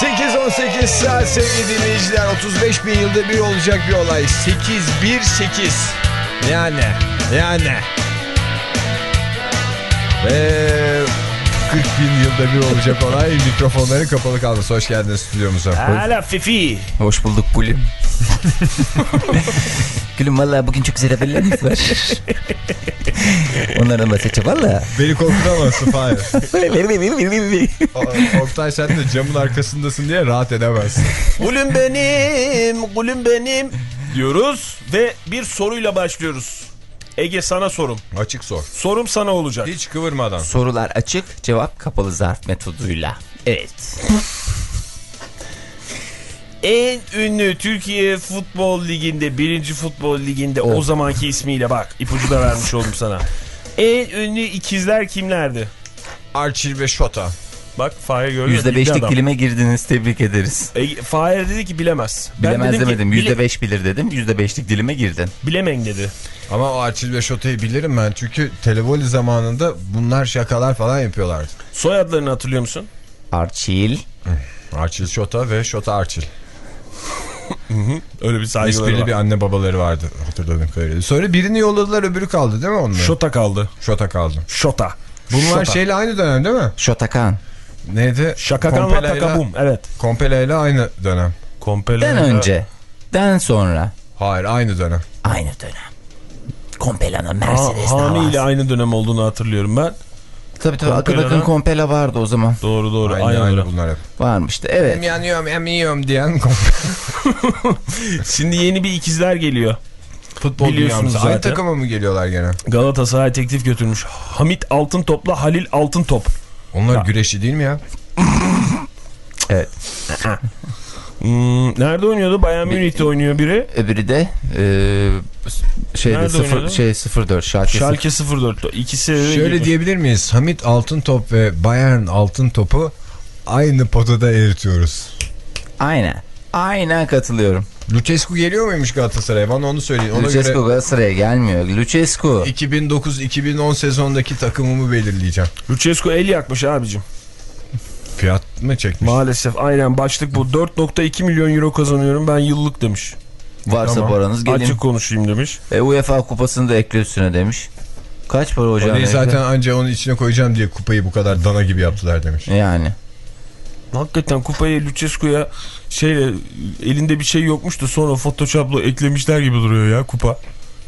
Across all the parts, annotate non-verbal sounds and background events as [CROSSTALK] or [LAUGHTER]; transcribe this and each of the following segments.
8-18 saat sevgili dinleyiciler. 35 bin yılda bir olacak bir olay. 8-1-8 Yani yani. Ve 40 bin yılda bir olacak olay. Mikrofonların kapalı kalması hoş geldiniz stüdyomuza. Hala Fifi. Hoş bulduk Gülüm. [LAUGHS] Gülüm valla bugün çok güzel haberlerimiz var. [LAUGHS] Onlardan bahsedeceğim valla. Beni korkutamazsın Fahir Oktay sen de camın arkasındasın diye rahat edemezsin Gülüm benim, gülüm benim diyoruz ve bir soruyla başlıyoruz. Ege sana sorum. Açık sor Sorum sana olacak. Hiç kıvırmadan Sorular açık, cevap kapalı zarf metoduyla. Evet. En ünlü Türkiye Futbol Ligi'nde, birinci Futbol Ligi'nde o zamanki ismiyle bak ipucu da vermiş oldum sana. En ünlü ikizler kimlerdi? Archie ve Şota Bak Fahir görüyor. bildi %5'lik adam. dilime girdiniz tebrik ederiz. Ege, Fahir dedi ki bilemez. Ben Bilemez dedim ki, demedim bile- %5 bilir dedim %5'lik dilime girdin. bilemen dedi. Ama o Archie ve Şota'yı bilirim ben çünkü televoli zamanında bunlar şakalar falan yapıyorlardı Soyadlarını hatırlıyor musun? Arçil. Archie Şota ve Şota Archie Öyle bir saygıları Esprili var. bir anne babaları vardı hatırladığım kadarıyla. Sonra birini yolladılar öbürü kaldı değil mi onunla? Şota kaldı. Şota kaldı. Şota. Bunlar Şota. şeyle aynı dönem değil mi? Şotakan. Neydi? Şakakanla takabum. Evet. Kompele'yle aynı dönem. Kompele. Den önce. Den sonra. Hayır aynı dönem. Aynı dönem. Kompela'nın Ha, Mercedes Hani ile davası. aynı dönem olduğunu hatırlıyorum ben. Tabii tabii akıl Kompela'nın- akın Kompela vardı o zaman. Doğru doğru. Aynı, aynı, aynı, bunlar hep. Varmıştı evet. Hem yanıyorum hem yiyorum diyen komple. [LAUGHS] Şimdi yeni bir ikizler geliyor. Futbol Biliyorsunuz zaten. Aynı takıma mı geliyorlar gene? Galatasaray teklif götürmüş. Hamit Altıntop'la Halil Altıntop. Onlar Ya. güreşi değil mi ya? [LAUGHS] Evet. [LAUGHS] Hmm, nerede oynuyordu? Bayern Münih'te oynuyor biri. Öbürü de e, şeyde Nerede sıfır, oynuyordu? şey 04 Şalke Schalke 04'te. İkisi Şöyle gitmiş. diyebilir miyiz? Hamit Altıntop ve Bayern Altıntop'u aynı potada eritiyoruz. Aynen. Aynen katılıyorum. Lucescu geliyor muymuş Galatasaray'a? Bana onu söyleyin. Ona Lucescu göre Galatasaray'a gelmiyor. Lucescu. 2009-2010 sezondaki takımımı belirleyeceğim. Lucescu el yakmış abicim. Fiyat mı çekmiş? Maalesef aynen başlık bu. 4.2 milyon euro kazanıyorum ben yıllık demiş. Varsa Tamam. paranız gelin. Açık konuşayım demiş. E, UEFA kupasını da ekle üstüne demiş. Kaç para hocam? Parayı zaten anca onun içine koyacağım diye kupayı bu kadar dana gibi yaptılar demiş. Yani. Hakikaten kupayı Lucescu'ya şeyle elinde bir şey yokmuş da sonra photoshop'la eklemişler gibi duruyor ya kupa.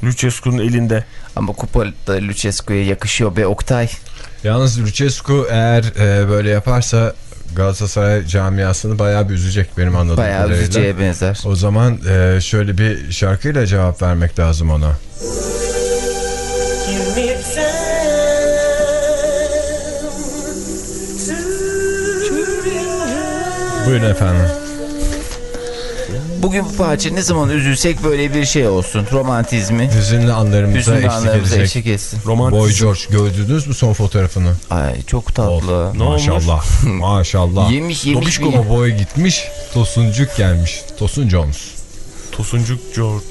Lucescu'nun elinde. Ama kupa da Lucescu'ya yakışıyor be Oktay. Yalnız Lucescu eğer e, böyle yaparsa Galatasaray camiasını bayağı bir üzecek benim anladığım Bayağı kadarıyla. üzücüye benzer. O zaman e, şöyle bir şarkıyla cevap vermek lazım ona. Buyurun efendim. Bugün bu parça ne zaman üzülsek böyle bir şey olsun. Romantizmi. Hüzünlü anlarımıza Hüzünlü eşlik anlarımıza edecek. eşlik etsin. Romantik. Boy George gördünüz mü son fotoğrafını? Ay çok tatlı. Ne olmuş? Maşallah. [LAUGHS] Maşallah. Yemiş yemiş Dobişko mu boy gitmiş. Tosuncuk gelmiş. Tosun Jones. Tosuncuk George.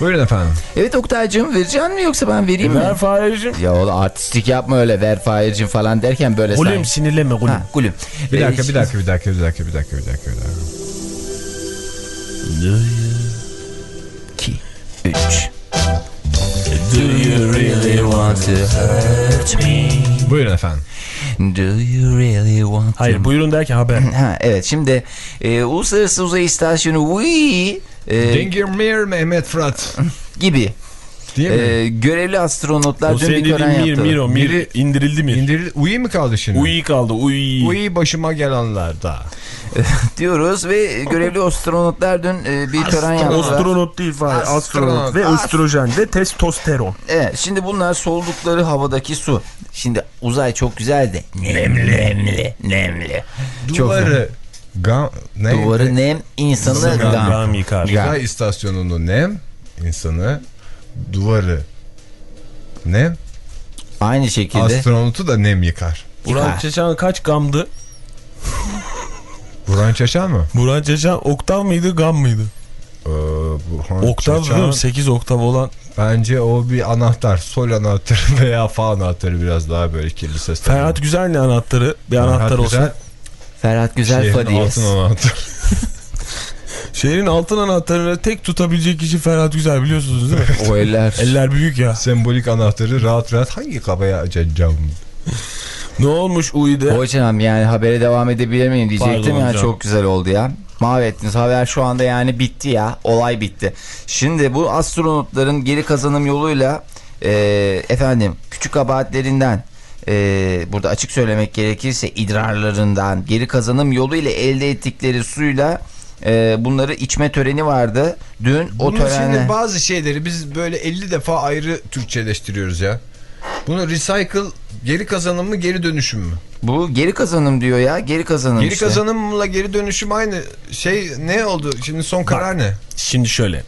Buyurun efendim. Evet Oktay'cığım vereceksin mi yoksa ben vereyim mi? Ver Fahir'cim. Ya oğlum artistik yapma öyle ver Fahir'cim falan derken böyle Gülüm sen. sinirleme gülüm. Ha gülüm. Bir Ee, dakika, bir dakika, bir dakika, bir dakika, bir dakika, bir dakika, bir dakika. İki, üç. Do you really want to hurt me? Buyurun efendim. Do you really want to... Hayır buyurun derken haber. [CLEARS THROAT] Ha, evet şimdi e, Uluslararası Uzay İstasyonu UI e, Dengirmir Mehmet Fırat. [LAUGHS] gibi? Ee, görevli astronotlar O dün bir tören dediğin Mir, yaptılar. Mir o. Mir Biri- indirildi mi? İndiril, Uyi mi kaldı şimdi? Uyi kaldı. Uyi. Uyi başıma gelenlerde. [LAUGHS] diyoruz ve görevli astronotlar dün e, bir tören yaptılar. Astronot değil Fahir. Astronot. Astronot. Ve Ast- östrojen ve testosteron. Evet, şimdi bunlar soldukları havadaki su. Şimdi uzay çok güzeldi. Nemli, nemli, nemli. Çok Duvarı. Ga, ne? Duvarı nem, insanı Gam, gam. gam yıkar. Gam. Uzay istasyonunu nem, insanı, duvarı nem, Aynı şekilde. astronotu da nem yıkar. Burhan Yıkar. Çeşan kaç gamdı? Burhan Çaşan mı? Burhan Çeşan oktav mıydı gam mıydı? Ee, Burhan Oktav değil mi? 8 oktav olan. Bence o bir anahtar. Sol anahtarı [LAUGHS] veya fa anahtarı biraz daha böyle kirli ses. Ferhat Güzel ne anahtarı? Bir anahtar olsa. Ferhat Güzel Şehrin Fadiyes. altın anahtar. [LAUGHS] Şehrin altın anahtarını tek tutabilecek kişi Ferhat Güzel biliyorsunuz değil mi? [LAUGHS] O eller. Eller büyük ya. Sembolik anahtarı rahat rahat hangi kabaya açacağım? Ne olmuş Uyi'de? Hocam yani habere devam edebilir miyim diyecektim Pardon ya çok güzel oldu ya. Mahvettiniz haber şu anda yani bitti ya olay bitti. Şimdi bu astronotların geri kazanım yoluyla e, efendim küçük kabahatlerinden e, burada açık söylemek gerekirse idrarlarından geri kazanım yoluyla elde ettikleri suyla e, bunları içme töreni vardı. Dün o Bunun törenle şimdi bazı şeyleri biz böyle 50 defa ayrı Türkçeleştiriyoruz ya. Bunu recycle geri kazanım mı geri dönüşüm mü? bu geri kazanım diyor ya geri kazanım Geri işte. kazanımla geri dönüşüm aynı şey ne oldu? Şimdi son karar ne? Şimdi şöyle.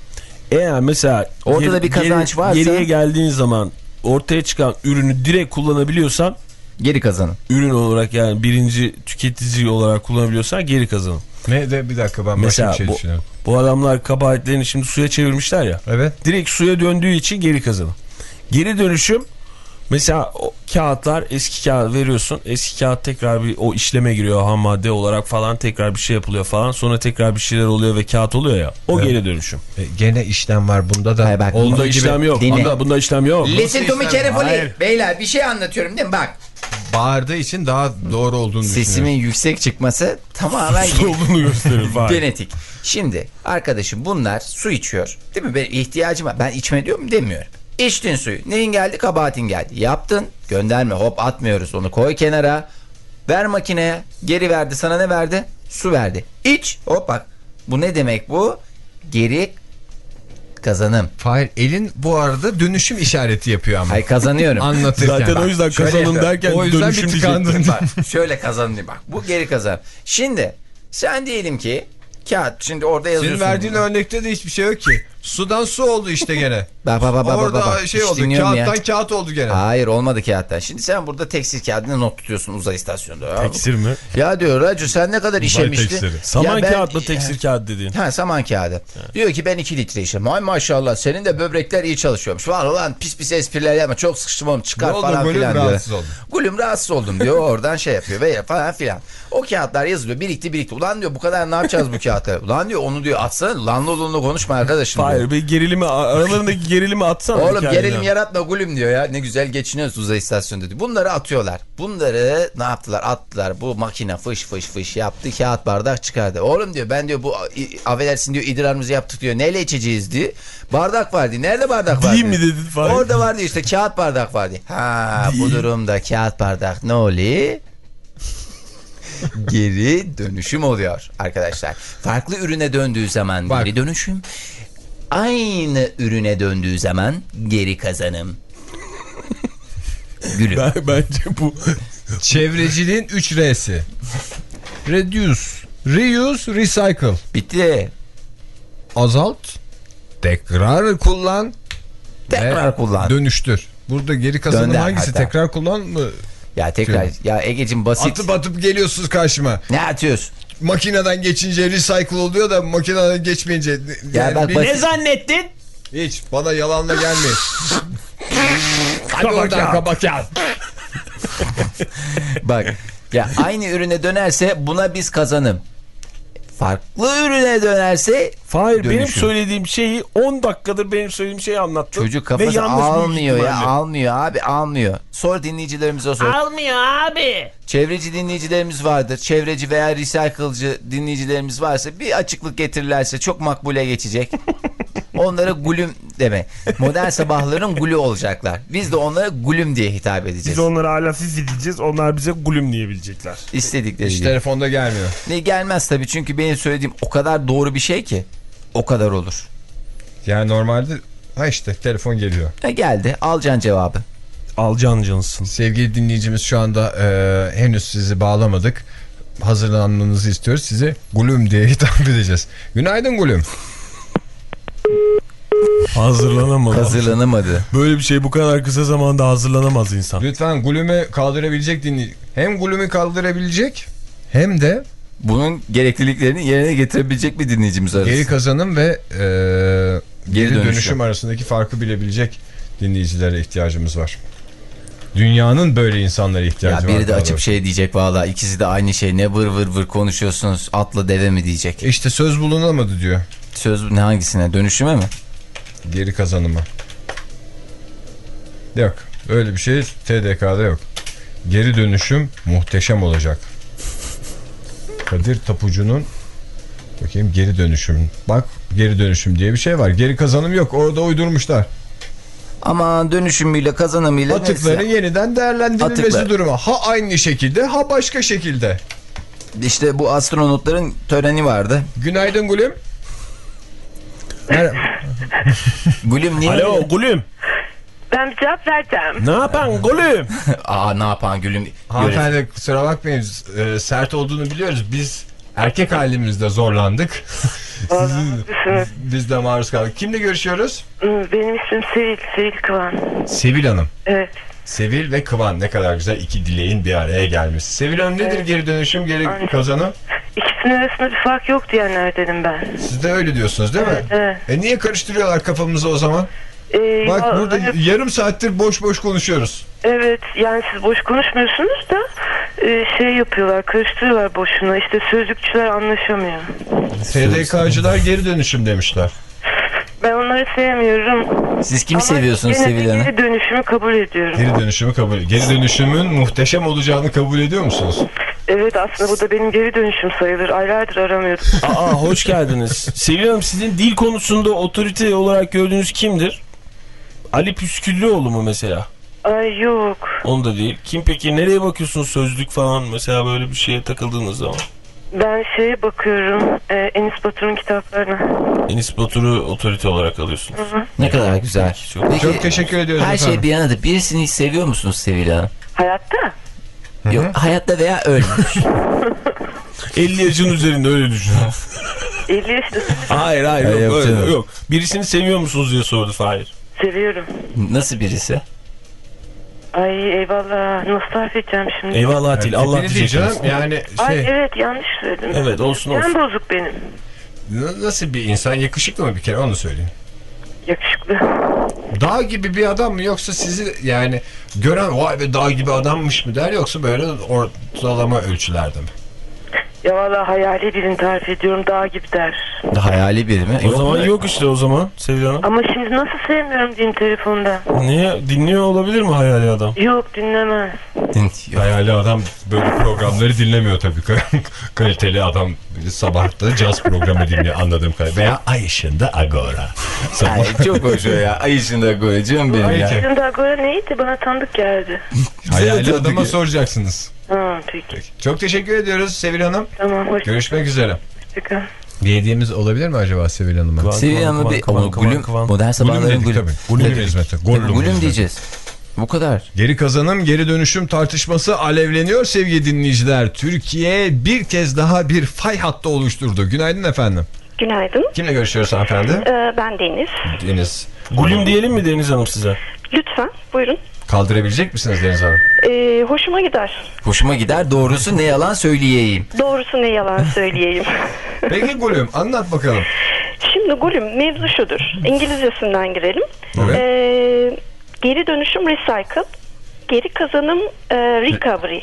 Eğer mesela Ortada geri- bir kazanç geri- varsa- Geriye geldiğin zaman ortaya çıkan ürünü direkt kullanabiliyorsan Geri kazanım. ürün olarak yani birinci tüketici olarak kullanabiliyorsan geri kazanım. Ne de bir dakika ben Mesela başka bir şey bu, düşünüyorum. bu adamlar kabahatlerini şimdi suya çevirmişler ya. Evet. Direkt suya döndüğü için geri kazanım. Geri dönüşüm mesela o kağıtlar eski kağıt veriyorsun. Eski kağıt tekrar bir o işleme giriyor ham madde olarak falan tekrar bir şey yapılıyor falan. Sonra tekrar bir şeyler oluyor ve kağıt oluyor ya. O Evet. geri dönüşüm. E, gene işlem var bunda da. Hayır, bak, Bunda gibi işlem yok. Dinle. Bunda, bunda işlem yok. Listen to me carefully. Beyler bir şey anlatıyorum değil mi? Bak Bağırdığı için daha doğru olduğunu sesimin yüksek çıkması tamamen olduğunu gösterir. Genetik. Şimdi arkadaşım bunlar su içiyor. Değil mi? Benim ihtiyacım var. Ben içme diyorum demiyorum. İçtin suyu. Neyin geldi? Kabahatin geldi. Yaptın. Gönderme. Hop atmıyoruz onu. Koy kenara. Ver makineye. Geri verdi. Sana ne verdi? Su verdi. İç. Hop bak. Bu ne demek bu? Geri kazanım. Fahir elin bu arada dönüşüm işareti yapıyor ama. Hay kazanıyorum. Anlatırken. Zaten o yüzden yapıyorum. derken O yüzden dönüşüm bir bak şöyle kazanıyor bak. Bu geri kazan. Şimdi sen diyelim ki kağıt şimdi orada yazıyorsun. Senin verdiğin örnekte de hiçbir şey yok ki. Sudan su oldu işte gene. Bak bak bak Orada bak. bak. şey Hiç oldu. dinliyorum ya. Kağıttan kağıt oldu gene. Hayır olmadı kağıttan. Şimdi sen burada tekstil kağıdına not tutuyorsun uzay istasyonunda. Ya, Teksir mi? ya diyor Racu sen ne kadar işemiştin? Saman ben- kağıtla teksir kağıt dediğin. Ha saman kağıdı. Diyor ki ben 2 litre işim. Ay maşallah senin de böbrekler iyi çalışıyormuş. Var ulan pis pis espriler yapma. Çok sıkıştım oğlum çıkar Ne oldu, falan filan diyor. rahatsız oldum. Gülüm rahatsız oldum diyor. [LAUGHS] Oradan şey yapıyor ve falan filan. O kağıtlar yazılıyor. Birikti birikti. Ulan diyor bu kadar ne yapacağız bu kağıtları? Ulan diyor onu diyor atsana. Lanlı konuşma arkadaşım diyor. Hayır bir gerilimi aralarındaki [LAUGHS] gerilimi atsana. Oğlum gerilim yaratma gülüm diyor ya. Ne güzel geçiniyoruz uzay istasyonunda diyor. Bunları atıyorlar. Bunları ne yaptılar? Attılar. Bu makine fış fış fış yaptı. Kağıt bardak çıkardı. Oğlum diyor ben diyor bu affedersin diyor idrarımızı yaptık diyor. Neyle içeceğiz diyor. Bardak var diyor. Nerede bardak var? Değil mi dedin Fahir? Orada var diyor işte kağıt bardak var diyor. Ha bu durumda kağıt bardak ne oluyor? geri dönüşüm oluyor arkadaşlar. Farklı ürüne döndüğü zaman Bak. geri dönüşüm. Aynı ürüne döndüğü zaman geri kazanım. [LAUGHS] Gülüm. Ben, bence bu Çevreciliğin 3 R'si. Reduce, reuse, recycle. Bitti. Azalt, tekrar kullan, Tekrar kullan. dönüştür. Burada geri kazanım Dönder hangisi? hatta. Tekrar kullan mı? Ya tekrar ya Ege'cim basit. Atıp atıp geliyorsunuz karşıma. Ne atıyorsun? Makineden geçince recycle oluyor da makineden geçmeyince. Ya bak bir- ne zannettin? Hiç bana yalanla gelmeyin. [LAUGHS] Hadi oradan kabak ya. Bak ya aynı ürüne dönerse buna biz kazanım. Farklı ürüne dönerse benim Dönüşüm. söylediğim şeyi 10 dakikadır benim söylediğim şeyi anlattı. çocuk Ve kafası almıyor ya almıyor abi almıyor. Sor dinleyicilerimize sor. Almıyor abi. Çevreci dinleyicilerimiz vardır. Çevreci veya recycle'cı dinleyicilerimiz varsa bir açıklık getirirlerse çok makbule geçecek. [LAUGHS] Onlara gülüm deme. Modern sabahların gulü olacaklar. Biz de onlara gulüm diye hitap edeceğiz. Biz onlara hala fifi diyeceğiz. Onlar bize gulüm diyebilecekler. İstedikleri Hiç gibi. telefonda gelmiyor. Ne gelmez tabii çünkü benim söylediğim o kadar doğru bir şey ki. O kadar olur. Yani normalde ha işte telefon geliyor. E geldi alacaksın cevabı. Alcan cansın. Sevgili dinleyicimiz şu anda e, henüz sizi bağlamadık. Hazırlanmanızı istiyoruz. Size Gulüm diye hitap [LAUGHS] edeceğiz. Günaydın Gulüm. Hazırlanamadı. Hazırlanamadı. Böyle bir şey bu kadar kısa zamanda hazırlanamaz insan. Lütfen Gulüm'ü kaldırabilecek dinleyici. Hem Gulüm'ü kaldırabilecek hem de Bunun gerekliliklerini yerine getirebilecek bir dinleyicimiz arası. geri kazanım ve e, geri, dönüşüm. dönüşüm. arasındaki farkı bilebilecek dinleyicilere ihtiyacımız var. Dünyanın böyle insanlara ihtiyacı Ya var. biri de daha açıp doğrusu. şey diyecek valla ikisi de aynı şey ne vır vır vır konuşuyorsunuz atla deve mi diyecek. İşte söz bulunamadı diyor. Söz ne hangisine dönüşüme mi? Geri kazanımı. Yok. Öyle bir şey TDK'da yok. Geri dönüşüm muhteşem olacak. Kadir Tapucu'nun bakayım geri dönüşüm. Bak geri dönüşüm diye bir şey var. Geri kazanım yok. Orada uydurmuşlar. Ama dönüşümüyle kazanımıyla Atıkların neyse. yeniden değerlendirilmesi Atıklar. durumu. Ha aynı şekilde ha başka şekilde. İşte bu astronotların töreni vardı. Günaydın Gülüm. Mer- [LAUGHS] Gülüm niye? Alo gulüm. Ben bir cevap vereceğim. Ne yapan gulüm? [LAUGHS] Aa ne yapan Gülüm? Hanımefendi kusura bakmayın e, sert olduğunu biliyoruz. Biz erkek halimizde zorlandık. [LAUGHS] Haklısınız. Biz de maruz kaldık. Kimle görüşüyoruz? Benim ismim Sevil, Sevil Kıvan. Sevil Hanım. Evet. Sevil ve Kıvan ne kadar güzel iki dileğin bir araya gelmesi. Sevil Hanım nedir geri dönüşüm geri Aynen. kazanım? İkisinin arasında bir fark yok diyenlerdenim ben. Siz de öyle diyorsunuz değil mi? Evet. E niye karıştırıyorlar kafamızı o zaman? Ee, Bak ya- burada yarım saattir boş boş konuşuyoruz. Evet yani siz boş konuşmuyorsunuz da e, şey yapıyorlar karıştırıyorlar boşuna işte sözlükçüler anlaşamıyor. SDK'cılar geri dönüşüm demişler. Ben onları sevmiyorum. Siz kimi Ama seviyorsunuz gene de Sevil Hanım? Geri dönüşümü kabul ediyorum. Geri dönüşümü kabul Geri dönüşümün muhteşem olacağını kabul ediyor musunuz? Evet aslında bu da benim geri dönüşüm sayılır. Aylardır aramıyordum. [LAUGHS] Aa hoş geldiniz. Sevil Hanım sizin dil konusunda otorite olarak gördüğünüz kimdir? Ali Püsküllüoğlu mu mesela? Ay yok. Onu da değil. Kim peki? Nereye bakıyorsunuz sözlük falan mesela böyle bir şeye takıldığınız zaman? Ben şeye bakıyorum. E, Enis Batur'un kitaplarına. Enis Batur'u otorite olarak alıyorsunuz. Ne kadar güzel. Çok- Peki, Çok teşekkür ediyoruz Her efendim. şey bir yana da birisini seviyor musunuz Sevil Hanım? Hayatta. Yok hayatta veya ölmüş. 50 [LAUGHS] yaşın üzerinde öyle düşünün. 50 yaşında hayır hayır yok, yok öyle, yok. Birisini seviyor musunuz diye sordu Fahir. seviyorum. Nasıl birisi? Ay eyvallah. Nasıl tarif edeceğim şimdi? Eyvallah değil Allah canım diyeceksiniz. yani Ay şey evet yanlış söyledim. Evet, olsun, olsun. Ben bozuk benim. nasıl bir insan yakışıklı mı bir kere onu söyleyin. Yakışıklı. Dağ gibi bir adam mı yoksa sizi yani gören vay be dağ gibi adammış mı der yoksa böyle ortalama ölçülerde mi? Ya valla hayali birini tarif ediyorum dağ gibi der. Hayali biri mi? O Yok zaman mu? yok işte o zaman Sevil Hanım. Ama şimdi nasıl sevmiyorum diyeyim telefonda. Niye? Dinliyor olabilir mi hayali adam? Yok dinlemez. Yok. Hayali adam böyle programları dinlemiyor tabii. [LAUGHS] Kaliteli adam sabahta caz programı dinliyor anladığım kadarıyla. Veya Ay ışığında Agora. Sabah. Ay, çok hoş o ya. Ay içinde koyacağım benim ya. Peki. Şimdi Agora neydi bana tanıdık geldi. Hayali adama soracaksınız. Ha peki. Çok teşekkür ediyoruz Sevil Hanım. Tamam Görüşmek üzere. hoşçakal. Bir hediyemiz olabilir mi acaba Sevil Hanım'a? Sevil Hanım'ı bir kıvan, kıvan, gülüm kıvan. modern Gulüm sabahların gülüm. tabii. Gulüm hizmeti. Tabii, Gollum Gülüm hizmeti. diyeceğiz. Bu kadar. Geri kazanım, geri dönüşüm tartışması alevleniyor sevgili dinleyiciler. Türkiye bir kez daha bir fay hattı oluşturdu. Günaydın efendim. Günaydın. Kimle görüşüyoruz hanımefendi? Ee, ben Deniz. Deniz. Gülüm diyelim mi Deniz Hanım size? Lütfen buyurun. Kaldırabilecek misiniz Deniz Hanım? Ee, hoşuma gider. Hoşuma gider doğrusu ne yalan söyleyeyim. Doğrusu ne yalan [LAUGHS] söyleyeyim. Peki Gülüm anlat bakalım. Şimdi Gulüm mevzu şudur. İngilizcesinden girelim. Evet. Ee, geri dönüşüm recycle. Geri kazanım e, recovery.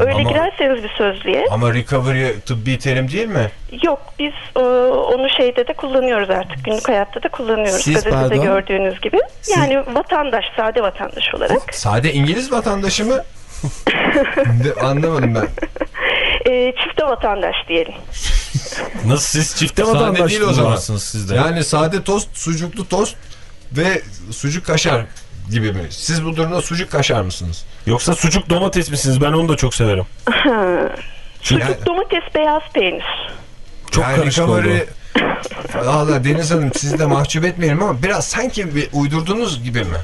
Öyle ama- girerseniz bir sözlüğe. Ama recovery tıbbi terim değil mi? Yok biz e, onu şeyde de kullanıyoruz artık. Günlük hayatta da kullanıyoruz. Siz, Gazetede pardon? gördüğünüz gibi. Yani vatandaş, sade vatandaş olarak. [LAUGHS] Sade İngiliz vatandaşı mı? [LAUGHS] Anlamadım ben. E, çifte vatandaş diyelim. [LAUGHS] Nasıl siz çifte vatandaş değil o zaman. siz de? Yani sade tost, sucuklu tost ve sucuk kaşar gibi mi? Siz bu durumda sucuk kaşar mısınız? Yoksa sucuk domates misiniz? Ben onu da çok severim. [LAUGHS] Sucuk, Yani- domates, beyaz peynir. Çok yani karışık recovery- oldu. [LAUGHS] Valla Deniz Hanım sizi de mahcup etmeyelim ama biraz sanki bir uydurdunuz gibi mi?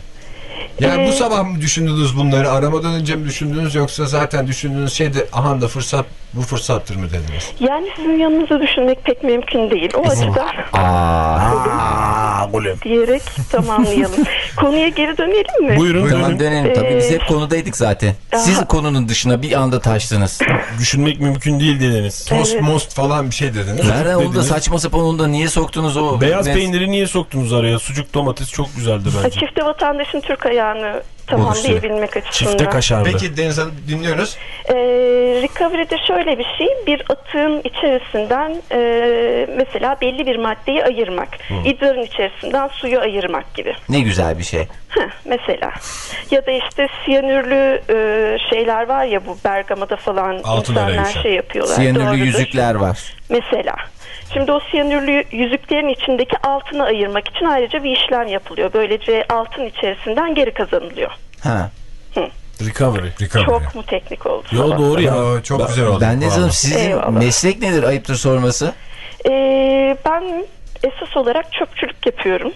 Yani bu Ee, sabah mı düşündünüz bunları? Aramadan önce mi düşündünüz yoksa zaten düşündüğünüz şey de aha da fırsat bu fırsattır mı dediniz? Yani sizin yanınızda düşünmek pek mümkün değil. O açıdan Aa, diyerek tamamlayalım. [LAUGHS] Konuya geri dönelim mi? Buyurun, Tamam buyurun. dönelim. Tabii biz Ee, hep konudaydık zaten. Siz Aha. konunun dışına bir anda taştınız. Düşünmek mümkün değil dediniz. Tost Evet. most falan bir şey dediniz. Nereden onu da saçma sapan onu da niye soktunuz o? Beyaz Ne- peyniri niye soktunuz araya? Sucuk domates çok güzeldi bence. Çifte vatandaşın Türk ayağını tamamlayabilmek açısından. Çifte kaşarlı. Peki Deniz Hanım dinliyoruz. Ee, recovery'de şöyle bir şey, bir atığın içerisinden e, mesela belli bir maddeyi ayırmak, idrarın içerisinden suyu ayırmak gibi. Ne güzel bir şey. Heh, mesela. Ya da işte siyanürlü e, şeyler var ya bu Bergama'da falan Altın insanlar arayışı. şey yapıyorlar. Siyanürlü Doğrudur. yüzükler var. Mesela. Şimdi o siyanürlü yüzüklerin içindeki altını ayırmak için ayrıca bir işlem yapılıyor. Böylece altın içerisinden geri kazanılıyor. Ha. Recovery. Recovery. Çok mu teknik oldu? Yo doğru ya. Çok güzel oldu. Ben ne zaman sizin Eyvallah. meslek nedir ayıptır sorması? Ee, ben esas olarak çöpçülük yapıyorum.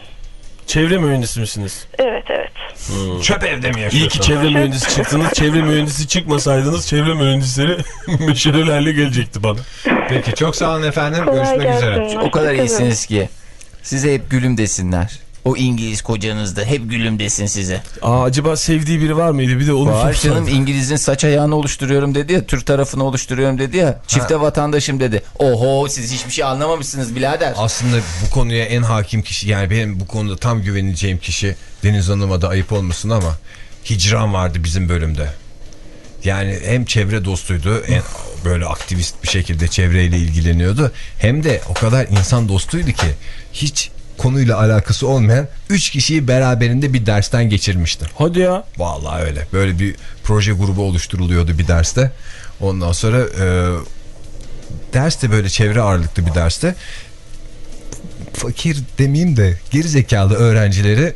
Çevre mühendisi misiniz? Evet evet. Çöp evde mi İyi yaşıyorsunuz? ki çevre mühendisi çıktınız. [LAUGHS] Çevre mühendisi çıkmasaydınız çevre mühendisleri [LAUGHS] meşalelerle gelecekti bana. Peki çok sağ olun efendim. Kolay Görüşmek üzere. gelsin. O kadar iyisiniz ki. Size hep gülüm desinler. O İngiliz kocanız da hep gülüm desin size. Aa, acaba sevdiği biri var mıydı? Bir de onu Var canım İngiliz'in saç ayağını oluşturuyorum dedi ya. Türk tarafını oluşturuyorum dedi ya. Çifte vatandaşım dedi. Oho siz hiçbir şey anlamamışsınız birader. Aslında bu konuya en hakim kişi yani benim bu konuda tam güveneceğim kişi Deniz Hanım'a da ayıp olmasın ama Hicran vardı bizim bölümde. Yani hem çevre dostuydu en böyle aktivist bir şekilde çevreyle ilgileniyordu. Hem de o kadar insan dostuydu ki hiç konuyla alakası olmayan 3 kişiyi beraberinde bir dersten geçirmişti. Hadi ya. Vallahi öyle. Böyle bir proje grubu oluşturuluyordu bir derste. Ondan sonra e, ders de böyle çevre ağırlıklı bir derste. Fakir demeyeyim de geri zekalı öğrencileri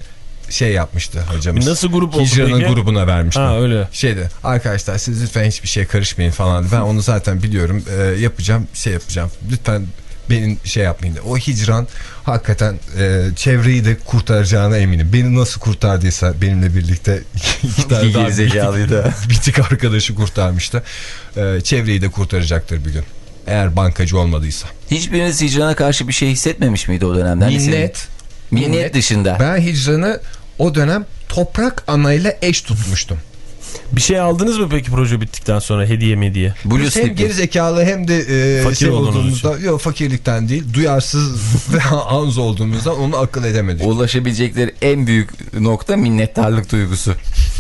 şey yapmıştı hocamız. Nasıl grup oldu Hicran'ın grubuna vermişti. Ha öyle. Şeydi arkadaşlar siz lütfen hiçbir şeye karışmayın falan. Ben onu zaten biliyorum. E, yapacağım şey yapacağım. Lütfen benim şey yapmayın. O hicran hakikaten e, çevreyi de kurtaracağına eminim. Beni nasıl kurtardıysa benimle birlikte [LAUGHS] iki tane daha gerizekalıydı. [LAUGHS] bitik, arkadaşı kurtarmıştı. E, çevreyi de kurtaracaktır bir gün. Eğer bankacı olmadıysa. Hiçbiriniz hicrana karşı bir şey hissetmemiş miydi o dönemden? Minnet. Minnet dışında. Ben hicranı o dönem toprak anayla eş tutmuştum. Bir şey aldınız mı peki proje bittikten sonra hediye mediye? Blue Biz hem gerizekalı hem de e, Fakir şey olduğumuzda yok fakirlikten değil duyarsız [LAUGHS] ve anz olduğumuzdan onu akıl edemedik. Ulaşabilecekleri en büyük nokta minnettarlık duygusu.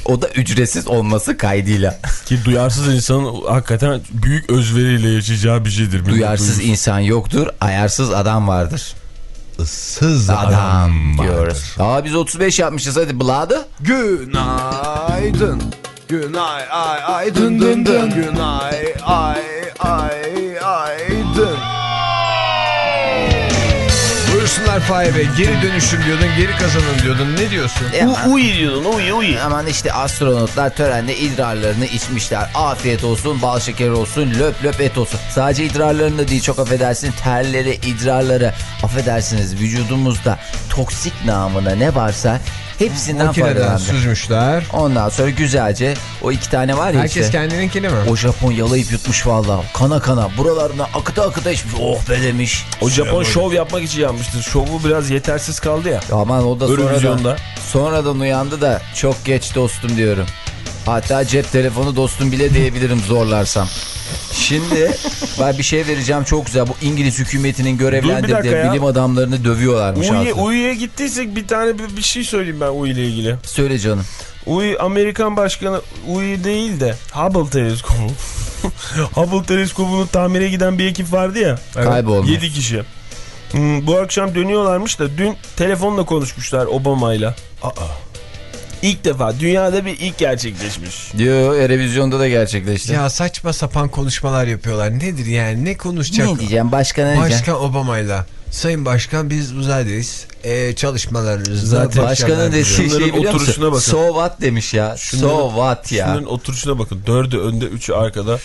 O da ücretsiz olması kaydıyla. Ki duyarsız insanın hakikaten büyük özveriyle yaşayacağı bir şeydir. Duyarsız duygusu. insan yoktur, ayarsız adam vardır. Issız Adam, adam vardır. diyoruz. Aa biz 35 yapmışız hadi Bladı. Günaydın. Günay ay ay dın dın dın. Günay ay ay ay dın. Buyursunlar Fahir Bey geri dönüşüm diyordun geri kazanın diyordun ne diyorsun? Aman, Uy diyordun uy uy. aman işte astronotlar törende idrarlarını içmişler. Afiyet olsun, bal şekeri olsun, löp löp et olsun. Sadece idrarlarını da değil çok affedersin terleri, idrarları. Affedersiniz vücudumuzda toksik namına ne varsa hepsinden Makineden faydalandı. süzmüşler. Ondan sonra güzelce o iki tane var ya Herkes işte. kendininkini mi? O Japon yalayıp yutmuş valla. Kana kana. Buralarına akıta akıta içmiş. Oh be demiş. O Japon şov yapmak için yapmıştır. Şovu biraz yetersiz kaldı ya. Aman o da sonradan, Eurovision'da. sonradan uyandı da çok geç dostum diyorum. Hatta cep telefonu dostum bile diyebilirim zorlarsam. Şimdi ben bir şey vereceğim çok güzel. Bu İngiliz hükümetinin görevlendirdiği bilim adamlarını dövüyorlarmış Uy, aslında. Uyu'ya gittiysek bir tane bir, bir şey söyleyeyim ben Uy ile ilgili. Söyle canım. Uy Amerikan başkanı Uy değil de Hubble teleskobu. [LAUGHS] Hubble teleskobunu tamire giden bir ekip vardı ya. Kaybolmuş. 7 kişi. Hmm, bu akşam dönüyorlarmış da dün telefonla konuşmuşlar Obama'yla. İlk defa dünyada bir ilk gerçekleşmiş. Diyor Erevizyon'da da gerçekleşti. Ya saçma sapan konuşmalar yapıyorlar. Nedir yani? Ne konuşacak? ne diyeceğim başka ne diyeceğim? Başkan Obama'yla. Sayın Başkan biz uzaydayız. Ee, çalışmalarınızda Zaten Başkanın dediği şey Şunların oturuşuna bakın. So what demiş ya. so what ya. Şunların oturuşuna bakın. Dördü önde, üçü arkada.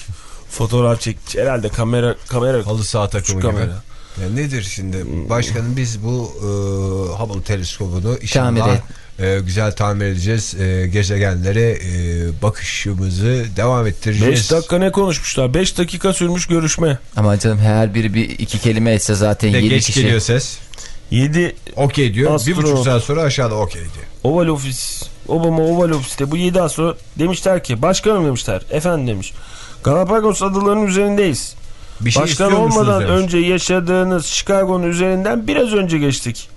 Fotoğraf çekmiş. Herhalde kamera kamera Halı saha takımı gibi. kamera. Ya nedir şimdi? Başkanım biz bu e, Hubble teleskobunu inşallah. E, güzel tamir edeceğiz. E, gezegenlere e, bakışımızı devam ettireceğiz. 5 dakika ne konuşmuşlar? 5 dakika sürmüş görüşme. Ama canım her biri bir iki kelime etse zaten Bir de yedi geç kişi. geliyor ses. 7 Okey diyor. Bir Astronot. buçuk saat sonra aşağıda okey diyor. Oval Ofis, Obama Oval Ofis'te bu 7 ay sonra demişler ki başkanım demişler. Efendim demiş. Galapagos adalarının üzerindeyiz. Bir şey Başkan olmadan demiş. önce yaşadığınız Chicago'nun üzerinden biraz önce geçtik.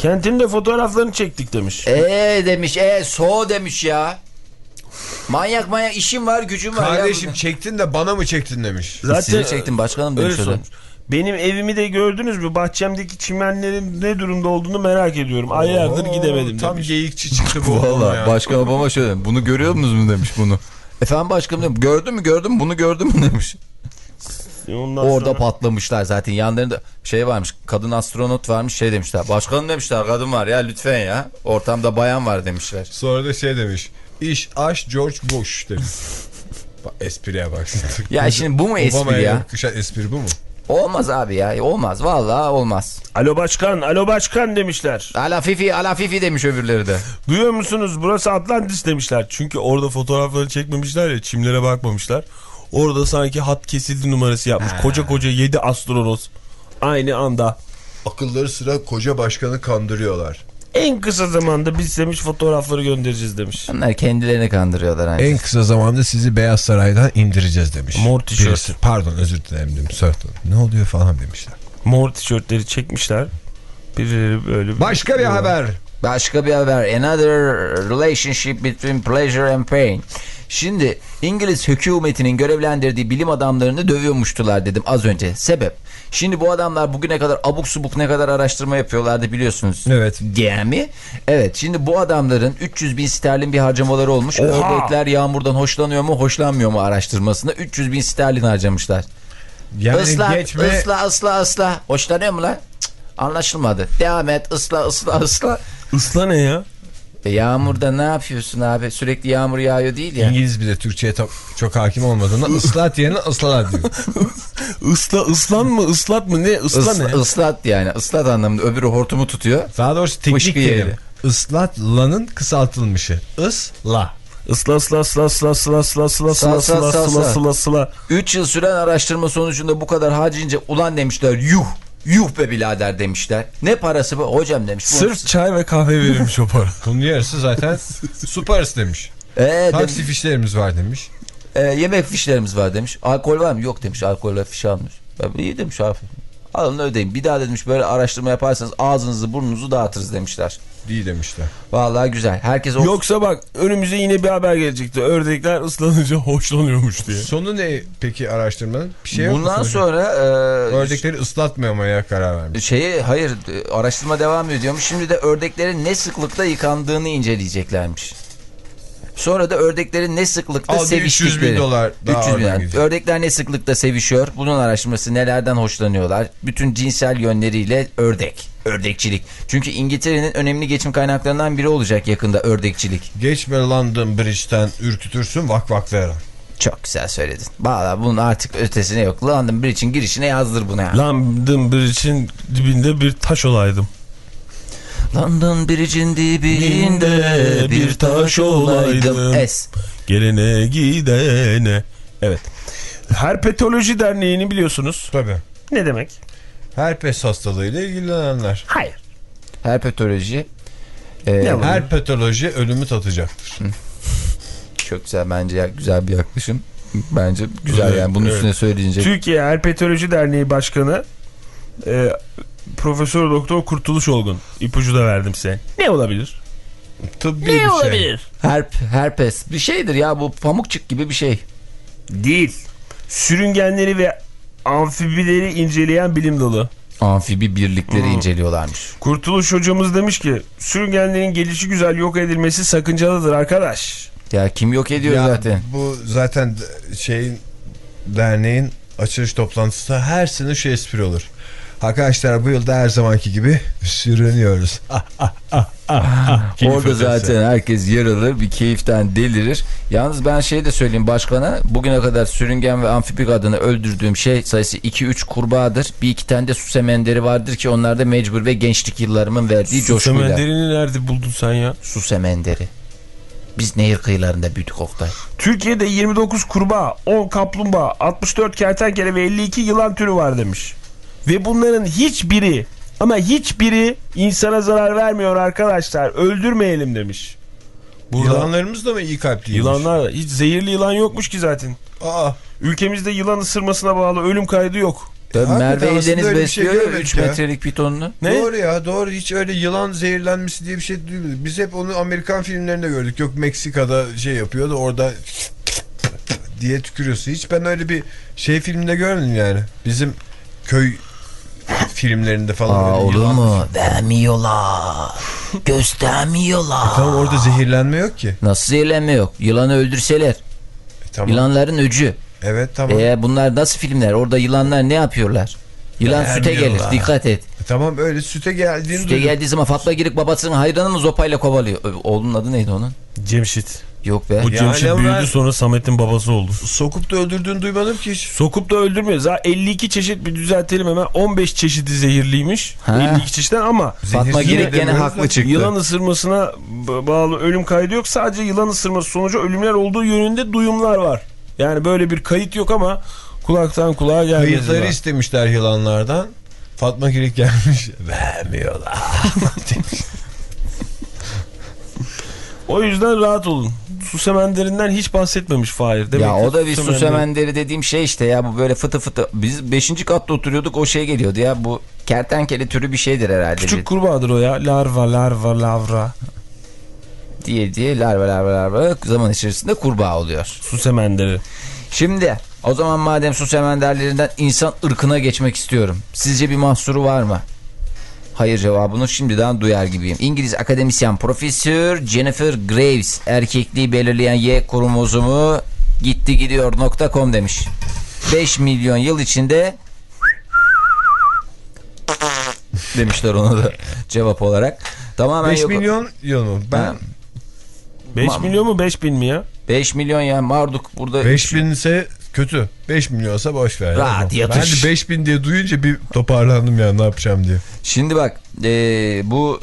Kentin de fotoğraflarını çektik demiş. Ee demiş e so demiş ya. Manyak manyak işim var gücüm var Kardeşim ya. çektin de bana mı çektin demiş. Zaten... Sizi çektim başkanım öyle demiş sormuş. Benim evimi de gördünüz mü? Bahçemdeki çimenlerin ne durumda olduğunu merak ediyorum. Aylardır Oo, gidemedim Tam demiş. geyikçi çıktı bu [LAUGHS] Valla başkan Obama şöyle bunu görüyor musunuz mu demiş bunu. Efendim başkanım demiş, gördün mü gördün mü bunu gördün mü [LAUGHS] demiş. Ondan Orada sonra- patlamışlar zaten yanlarında şey varmış kadın astronot varmış şey demişler. Başkanım demişler kadın var ya lütfen ya ortamda bayan var demişler. Sonra da şey demiş. İş aş George Bush demiş. [LAUGHS] Bak, espriye bak. [LAUGHS] Ya şimdi bu mu espri Obama'ya ya? yakışan espri bu mu? Olmaz abi ya olmaz vallahi olmaz. Alo başkan, alo başkan demişler. Ala fifi ala fifi demiş öbürleri de. [LAUGHS] Duyuyor musunuz? Burası Atlantis demişler. Çünkü orada fotoğrafları çekmemişler ya, çimlere bakmamışlar. Orada sanki hat kesildi numarası yapmış. Koca koca 7 astronot. Aynı anda. Akılları sıra koca başkanı kandırıyorlar. En kısa zamanda biz demiş fotoğrafları göndereceğiz demiş. Onlar kendilerini kandırıyorlar hani. En kısa zamanda sizi Beyaz Saray'dan indireceğiz demiş. Mor tişört. Pardon özür dilerim demiş. Ne oluyor falan demişler. Mor tişörtleri çekmişler. Birileri böyle. Başka bir haber. Başka bir haber. Another relationship between pleasure and pain. Şimdi İngiliz hükümetinin görevlendirdiği bilim adamlarını dövüyormuştular dedim az önce. Sebep. Şimdi bu adamlar bugüne kadar abuk subuk ne kadar araştırma yapıyorlardı biliyorsunuz. Evet. Gemi. Evet şimdi bu adamların 300 bin sterlin bir harcamaları olmuş. Ördekler yağmurdan hoşlanıyor mu hoşlanmıyor mu araştırmasında 300 bin sterlin harcamışlar. Yani Isla, geçme ısla, ısla, ısla. Hoşlanıyor mu lan? Cık, anlaşılmadı. Devam et, ısla, ısla, ısla. Isla ne ya? E yağmurda ne yapıyorsun abi? Sürekli yağmur yağıyor değil ya. İngiliz bir de Türkçe'ye çok, hakim olmadığında ıslat yerine ıslat diyor. [LAUGHS] Isla, ıslan mı ıslat mı ne? Isla Isla, ne? ıslat yani. Islat anlamında. Öbürü hortumu tutuyor. Daha doğrusu teknik terim. yeri. Islatlanın kısaltılmışı. Isla. Isla ısla ısla ısla ısla ısla ısla ısla Sal, ısla sal, sal, ısla sal. ısla ısla 3 yıl süren araştırma sonucunda bu kadar harcayınca ulan demişler yuh. Yuh be birader demişler. Ne parası bu? Hocam demiş. bu- Sırf çay ve kahve verilmiş o para. [LAUGHS] Bunun yarısı zaten su parası demiş. Ee, Taksi demiş, fişlerimiz var demiş. e, yemek fişlerimiz var demiş. Alkol var mı? Yok demiş. Alkolle fiş almış. Ben, iyi demiş abi. Alın ödeyin. Bir daha demiş böyle araştırma yaparsanız ağzınızı burnunuzu dağıtırız demişler. İyi demişler. Vallahi güzel. Herkes o Yoksa bak önümüze yine bir haber gelecekti. Ördekler ıslanınca hoşlanıyormuş diye. Sonu ne peki araştırmanın? Bir şey Bundan sonra e, Ördekleri ıslatmamaya karar vermiş. şeyi hayır e, araştırma devam ediyormuş. Şimdi de ördeklerin ne sıklıkta yıkandığını inceleyeceklermiş. Sonra da ördeklerin ne sıklıkta Al bir 300 seviştikleri. bin dolar daha 300 bin. gidecek. Ördekler ne sıklıkta sevişiyor? Bunun araştırması nelerden hoşlanıyorlar? Bütün cinsel yönleriyle ördek. Ördekçilik. Çünkü İngiltere'nin önemli geçim kaynaklarından biri olacak yakında ördekçilik. Geçme London Bridge'den ürkütürsün vak vaklayarak. Çok güzel söyledin. Valla bunun artık ötesine yok. London Bridge'in girişine yazdır bunu ya. London Bridge'in dibinde bir taş olaydım. London Bridge'in dibinde bir taş olaydım. Es. Gelene gidene. Evet. Herpetoloji Derneği'ni biliyorsunuz. Tabii. Ne demek? Herpes hastalığıyla ilgilenenler. Hayır. Herpetoloji. Var? Herpetoloji ölümü tatacaktır. Çok güzel bence güzel bir yaklaşım. Bence güzel Evet, yani bunun evet. üstüne söyleyince. Türkiye Herpetoloji Derneği Başkanı e, Profesör Doktor Kurtuluş Olgun. İpucu da verdim size. Ne olabilir? Tıbbi bir şey. Herp, herpes bir şeydir ya bu pamukçuk gibi bir şey. Değil. Sürüngenleri ve amfibileri inceleyen bilim dalı. Amfibi birlikleri inceliyorlarmış. Kurtuluş hocamız demiş ki sürüngenlerin gelişi güzel yok edilmesi sakıncalıdır arkadaş. Ya kim yok ediyor Ya zaten. Bu zaten şeyin derneğin açılış toplantısında her sene şu espri olur. Arkadaşlar bu yılda her zamanki gibi sürünüyoruz. [LAUGHS] Orada ötesi. zaten herkes yer alır bir keyiften delirir. Yalnız ben şey de söyleyeyim başkana bugüne kadar sürüngen ve amfibik adını öldürdüğüm şey sayısı 2-3 kurbağadır. Bir iki tane de su semenderi vardır ki onlar da mecbur ve gençlik yıllarımın verdiği Su coşkuyla. semenderini nerede buldun sen ya? Su semenderi. Biz nehir kıyılarında büyüdük Oktay. Türkiye'de 29 kurbağa, 10 kaplumbağa, 64 kertenkele ve 52 yılan türü var demiş. Ve bunların hiçbiri ama hiçbiri insana zarar vermiyor arkadaşlar. Öldürmeyelim demiş. Burada Yılanlarımız da mı iyi kalpliymiş? yılanlar hiç zehirli yılan yokmuş ki zaten. Aa, Ülkemizde yılan ısırmasına bağlı ölüm kaydı yok. Ya Hakikaten Merve şey besliyor ya görmedik 3 ya. metrelik pitonunu. Ne? Doğru ya doğru hiç öyle yılan zehirlenmesi diye bir şey duymadık. Biz hep onu Amerikan filmlerinde gördük. Yok Meksika'da şey yapıyor da orada diye tükürüyorsun. Hiç ben öyle bir şey filminde görmedim yani. Bizim köy filmlerinde falan. Aa olur mu? Vermiyorlar. Göstermiyorlar. Tamam orada zehirlenme yok ki. Nasıl zehirlenme yok? Yılanı öldürseler. E, tamam. Yılanların öcü. Evet tamam. Ee, bunlar nasıl filmler? Orada yılanlar ne yapıyorlar? Yılan süte gelir. Dikkat et. E, tamam öyle süte geldiğini Süte duydum. geldiği zaman Fatma Girik babasının hayranını zopayla kovalıyor. Oğlunun adı neydi onun? Cemşit. Yok be. Bu Cemşit büyüdü ben- sonra Samet'in babası oldu. Sokup da öldürdüğünü duymadım ki hiç. Sokup da öldürmüyor. Zaten 52 çeşit bir düzeltelim hemen. 15 çeşidi zehirliymiş. Ha. 52 çeşitten ama Fatma de gene haklı çıktı. yılan ısırmasına bağlı ölüm kaydı yok. Sadece yılan ısırması sonucu ölümler olduğu yönünde duyumlar var. Yani böyle bir kayıt yok ama kulaktan kulağa gelmedi. Kayıtları istemişler yılanlardan. Fatma Girik gelmiş. [LAUGHS] Vermiyorlar. [LAUGHS] O yüzden rahat olun. Su semenderinden hiç bahsetmemiş Fahir. Demek ya o da bir su semenderi- semenderi dediğim şey işte ya bu böyle fıtı fıtı. Biz 5. katta oturuyorduk o şey geliyordu ya bu kertenkele türü bir şeydir herhalde. Küçük kurbağadır o ya. Larva, larva, lavra. diye diye larva larva larva zaman içerisinde kurbağa oluyor. Su semenderi. Şimdi o zaman madem su semenderlerinden insan ırkına geçmek istiyorum. Sizce bir mahsuru var mı? Hayır cevabını şimdiden duyar gibiyim. İngiliz akademisyen Profesör Jennifer Graves erkekliği belirleyen Y kromozomu gitti gidiyor nokta.com demiş. 5 milyon yıl içinde demişler ona da cevap olarak. Tamamen 5 yok. milyon yıl mı? Ben Ha. 5 Ma- milyon mu 5 bin mi ya? 5 milyon ya Marduk burada 5000 ise kötü. 5 milyonsa boş ver. Rahat ben yatış. de 5000 diye duyunca bir toparlandım ya ne yapacağım diye. Şimdi bak e, bu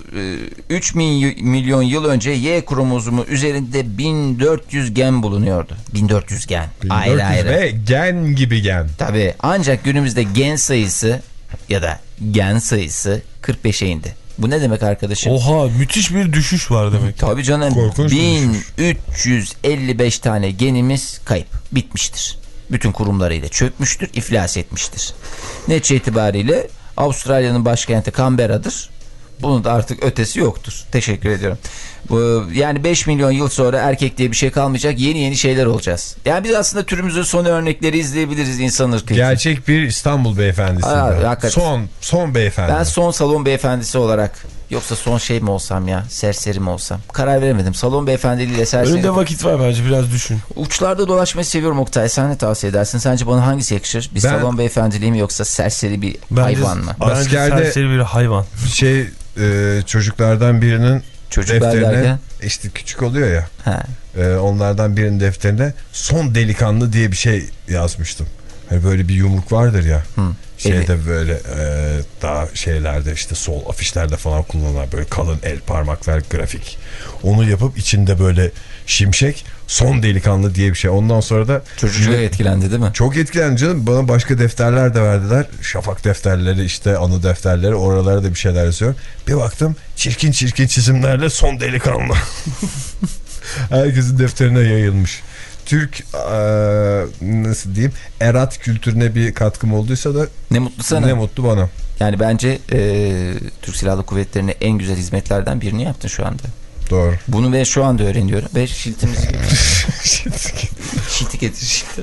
e, 3 mi- milyon yıl önce Y kromozomu üzerinde 1400 gen bulunuyordu. 1400 gen. 1400 ayrı ayrı. ve gen gibi gen. Tabii ancak günümüzde gen sayısı ya da gen sayısı 45'e indi. Bu ne demek arkadaşım? Oha müthiş bir düşüş var demek. Tabii canım Korkunç bir 1355 tane genimiz kayıp bitmiştir. Bütün kurumlarıyla çökmüştür, iflas etmiştir. Netice itibariyle Avustralya'nın başkenti Canberra'dır. Bunun da artık ötesi yoktur. Teşekkür ediyorum. Bu, yani 5 milyon yıl sonra erkek diye bir şey kalmayacak. Yeni yeni şeyler olacağız. Yani biz aslında türümüzün son örnekleri izleyebiliriz insan ırkı. Gerçek bir İstanbul beyefendisi. Aa. Son son beyefendi. Ben son salon beyefendisi olarak yoksa son şey mi olsam ya serseri mi olsam karar veremedim. Salon beyefendiliğiyle serseri. Önünde vakit var bence biraz düşün. Uçlarda dolaşmayı seviyorum Oktay. Sen ne tavsiye edersin? Sence bana hangisi yakışır? Bir Ben- salon beyefendiliği mi yoksa serseri bir Bence, hayvan mı? Bence Askerde- serseri bir hayvan. şey e, çocuklardan birinin Çocuklar defterine derken? işte küçük oluyor ya. Ha. e, onlardan birinin defterine son delikanlı diye bir şey yazmıştım. Hani böyle bir yumruk vardır ya. Şeyde böyle e, daha şeylerde işte sol afişlerde falan kullanılan böyle kalın el parmaklar grafik. Onu yapıp içinde böyle şimşek son delikanlı diye bir şey. Ondan sonra da Çocuk etkilendi değil mi? çok etkilendim canım. Bana başka defterler de verdiler. Şafak defterleri işte anı defterleri oralara da bir şeyler yazıyor. Bir baktım çirkin çirkin çizimlerle son delikanlı. [LAUGHS] Herkesin defterine yayılmış. Türk eee, nasıl diyeyim erat kültürüne bir katkım olduysa da Ne mutlu sana. ne mutlu bana. Yani bence e, Türk Silahlı Kuvvetleri'ne en güzel hizmetlerden birini yaptın şu anda. Doğru. Bunu ve şu anda öğreniyorum. Ve şiltimiz... [LAUGHS] [LAUGHS] Şilti getir şilti.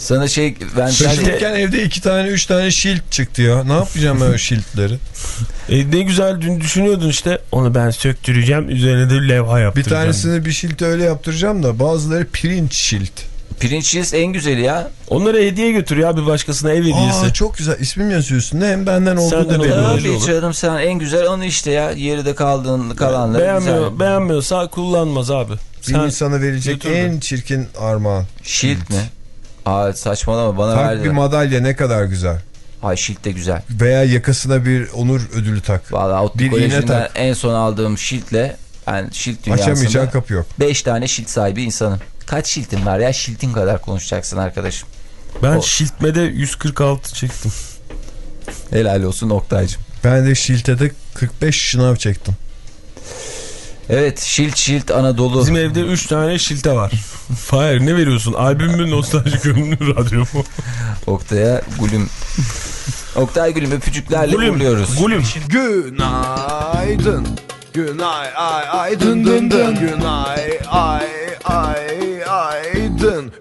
Sana şey ben Taşınırken evde iki tane üç tane şilt çıktı ya. Ne yapacağım ben o [LAUGHS] şiltleri? E, ne güzel dün düşünüyordun işte. Onu ben söktüreceğim. Üzerine de levha Bir yaptıracağım. tanesini bir şilt öyle yaptıracağım da bazıları pirinç şilt. pirinç yiyesi en güzeli ya. Onları hediye götür ya bir başkasına ev hediyesi. Aa çok güzel ismim yazıyor üstünde hem benden olduğu Senden da belli. Tabii canım sen en güzel onu işte ya. Yeri de kaldığın kalanları Beğenmiyor, güzel. beğenmiyorsa kullanmaz abi. Bir Sen insana verecek götür de. en çirkin armağan. Şilt mi? Aa saçmalama bana Tak verdi. bir madalya ne kadar güzel. Hay şilt de güzel. Veya yakasına bir onur ödülü tak. Valla iğne Koleji'nden tak. en son aldığım şiltle ben şilt Açamayacağın dünyasında kapı yok. 5 tane şilt sahibi insanım. Kaç şiltin var ya? Şiltin kadar konuşacaksın arkadaşım. ben O- şiltmede 146 çektim. Helal olsun Oktay'cım. Ben de şiltede 45 şınav çektim. Evet şilt şilt Anadolu. Bizim evde 3 tane şilte var. [LAUGHS] Fahir ne veriyorsun? Albüm mü nostaljik ürünü radyo mu? Oktay'a gülüm. Oktay gülüm öpücüklerle Gülüm. uğurluyoruz. Gülüm. Günaydın. Günay ay ay dın dın dın. Günay ay ay ay dın.